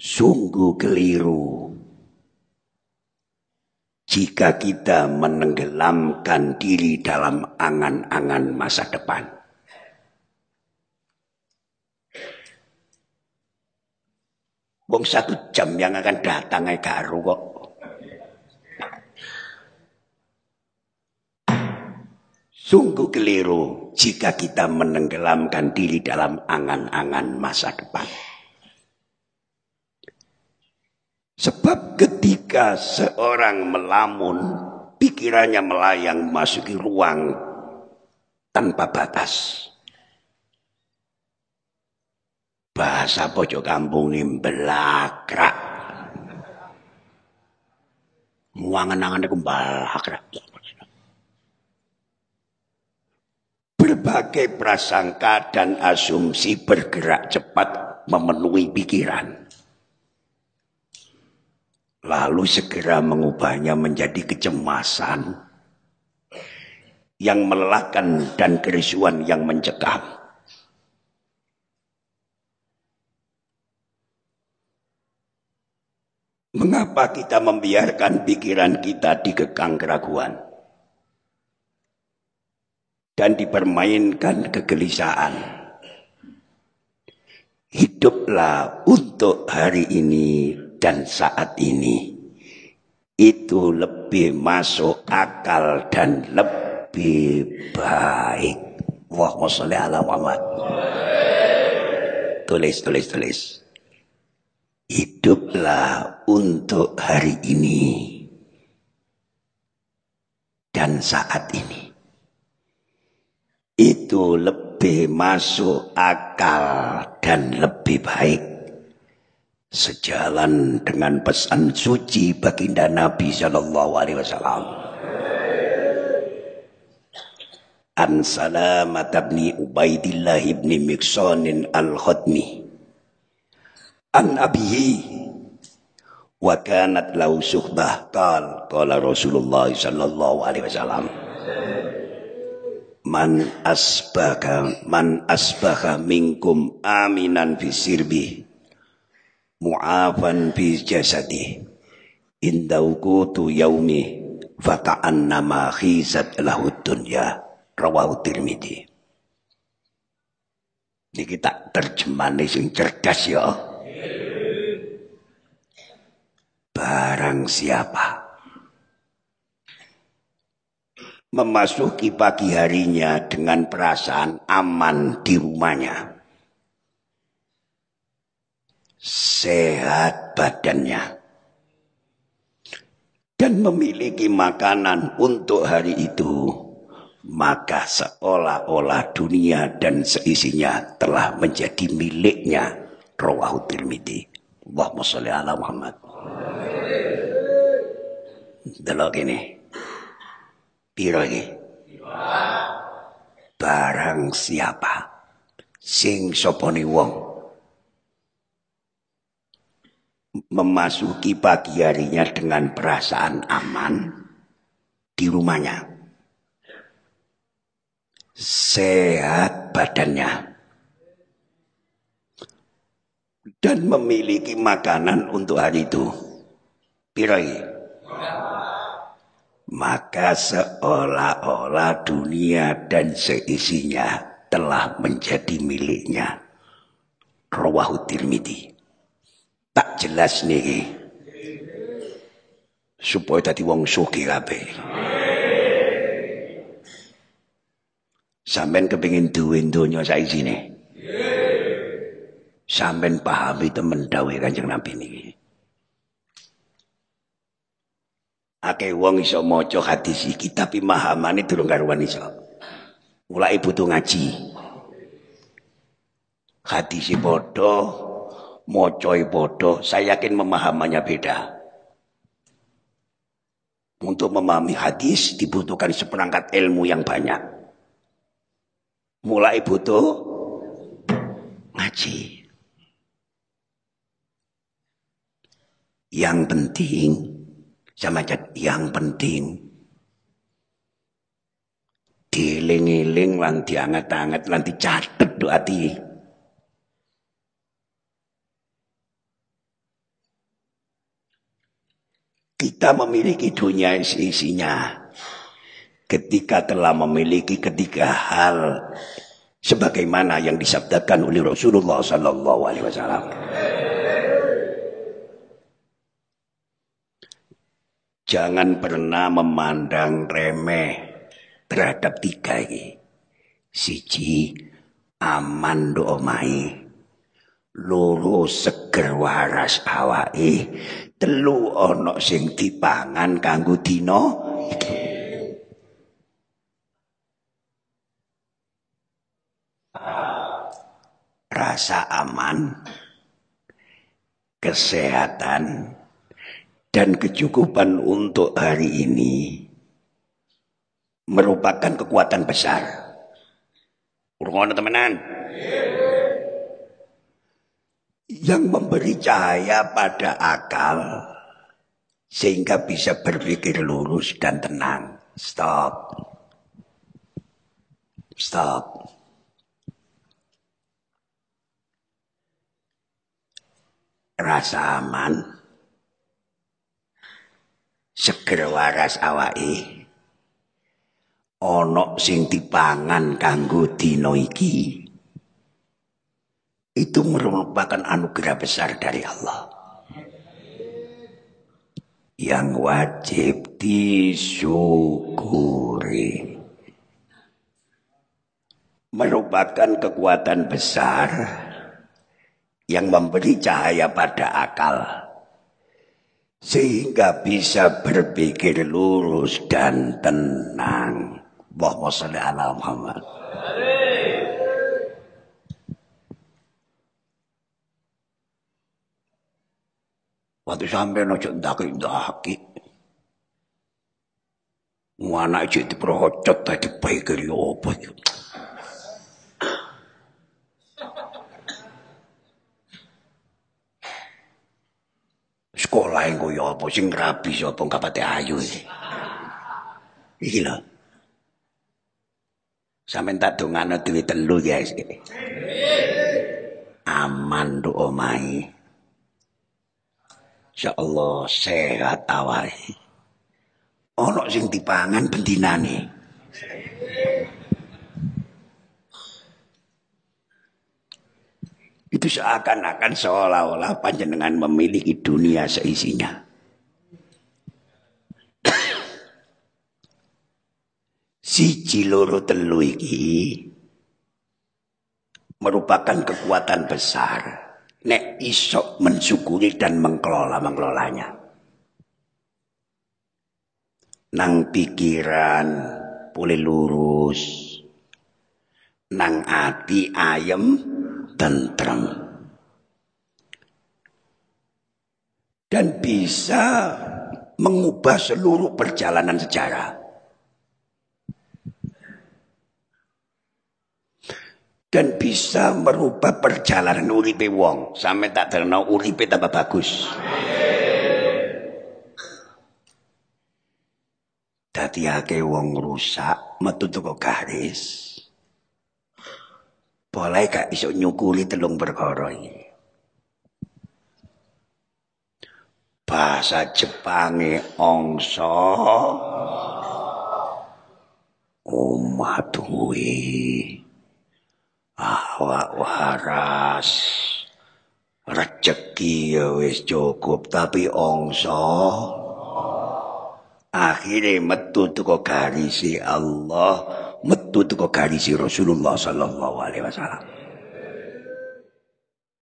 Sungguh keliru jika kita menenggelamkan diri dalam angan-angan masa depan. Wong satu jam yang akan datang garu kok. Sungguh keliru jika kita menenggelamkan diri dalam angan-angan masa depan. Sebab ketika seorang melamun, pikirannya melayang masuki ruang tanpa batas. Bahasa pojok kampung ini belakrak. Muangan-angan itu belakrak. Berbagai prasangka dan asumsi bergerak cepat memenuhi pikiran lalu segera mengubahnya menjadi kecemasan yang melelahkan dan kerisuan yang mencekam. Mengapa kita membiarkan pikiran kita dikekang keraguan dan dipermainkan kegelisahan? Hiduplah untuk hari ini dan saat ini itu lebih masuk akal dan lebih baik. Allahumma sholli ala Muhammad. Tulis, tulis, tulis. Hiduplah untuk hari ini dan saat ini. Itu lebih masuk akal dan lebih baik sejalan dengan pesan suci baginda Nabi Shallallahu Alaihi Wasallam. An Salamat bin Ubaidillah ibn Mikson al-Khadmi An abihi wa kanat lau suhbah qal qala Rasulullah sallallahu alaihi wasallam. Man asbaka man asbaha minkum aminan fi sirbi mu'afan fi jasadi inda ukutu yaumi faka'annama khizat lahu dunya. Rawahu tirmidhi. Ini kita terjemahnya sing cerdas ya. Barang siapa memasuki pagi harinya dengan perasaan aman di rumahnya sehat badannya. Dan memiliki makanan untuk hari itu maka seolah-olah dunia dan seisinya telah menjadi miliknya. Rawahu tirmidzi. Allahumma sholli ala Muhammad. Delok ini. Piro iki barang siapa? Sing soponi wong memasuki pagi harinya dengan perasaan aman di rumahnya. Sehat badannya. Dan memiliki makanan untuk hari itu. Pirai. Maka seolah-olah dunia dan seisinya telah menjadi miliknya. Rawahu Tirmidzi tak jelas nih supaya tadi wong sugih kabeh sampean kepengin duwe donya saisine sampean pahami temen dawuh Kanjeng Nabi niki Ake wong iso maca hadis iki tapi mahamane durung karuan iso. Mulai butuh ngaji. Hadis bodoh, mocoi bodoh, saya yakin memahamannya beda. Untuk memahami hadis dibutuhkan seperangkat ilmu yang banyak. Mulai butuh ngaji. Yang penting, sama yang penting diling-iling lan dianget-anget lan dicatet doa hati. Kita memiliki dunia isinya. Ketika telah memiliki ketiga hal sebagaimana yang disabdakan oleh Rasulullah sallallahu alaihi wasallam. Jangan pernah memandang remeh terhadap tiga ini. Siji aman do omai. Loro seger waras awake. Telu ono sing dipangan kanggo dina Rasa aman, kesehatan, dan kecukupan untuk hari ini merupakan kekuatan besar. Urungono temenan. Yang memberi cahaya pada akal sehingga bisa berpikir lurus dan tenang. Stop. Stop. Rasa aman seger waras awake ana sing dipangan kanggo dina iki itu merupakan anugerah besar dari Allah yang wajib disyukuri merupakan kekuatan besar yang memberi cahaya pada akal sehingga bisa berpikir lurus dan tenang. Sholli ala Muhammad. Waktu sampai nojo ndaki ndaki. Wana cek diperhocot tadi baik dari apa Sekolah yang kaya apa sing rabi sapa kapate ayu iki. Iki lho. Sampeyan tak dongano duwe telu ya. Aman do omahe. Insyaallah sehat awake. Ono sing dipangan bendinane. Itu seakan-akan seolah-olah panjenengan memiliki dunia seisinya. si loro telu iki merupakan kekuatan besar nek isok mensyukuri dan mengelola mengelolanya. Nang pikiran boleh lurus, nang hati ayem tentrem dan bisa mengubah seluruh perjalanan sejarah. Dan bisa merubah perjalanan uripe wong sampai tak terkenal uripe tambah bagus. Dadi akeh wong rusak metu teko garis. Boleh gak iso nyukuri telung perkara iki. Bahasa Jepange ongso omah awak waras rezeki ya wis cukup tapi ongso akhirnya metu teko garisi Allah metu teko garisi Rasulullah sallallahu alaihi wasallam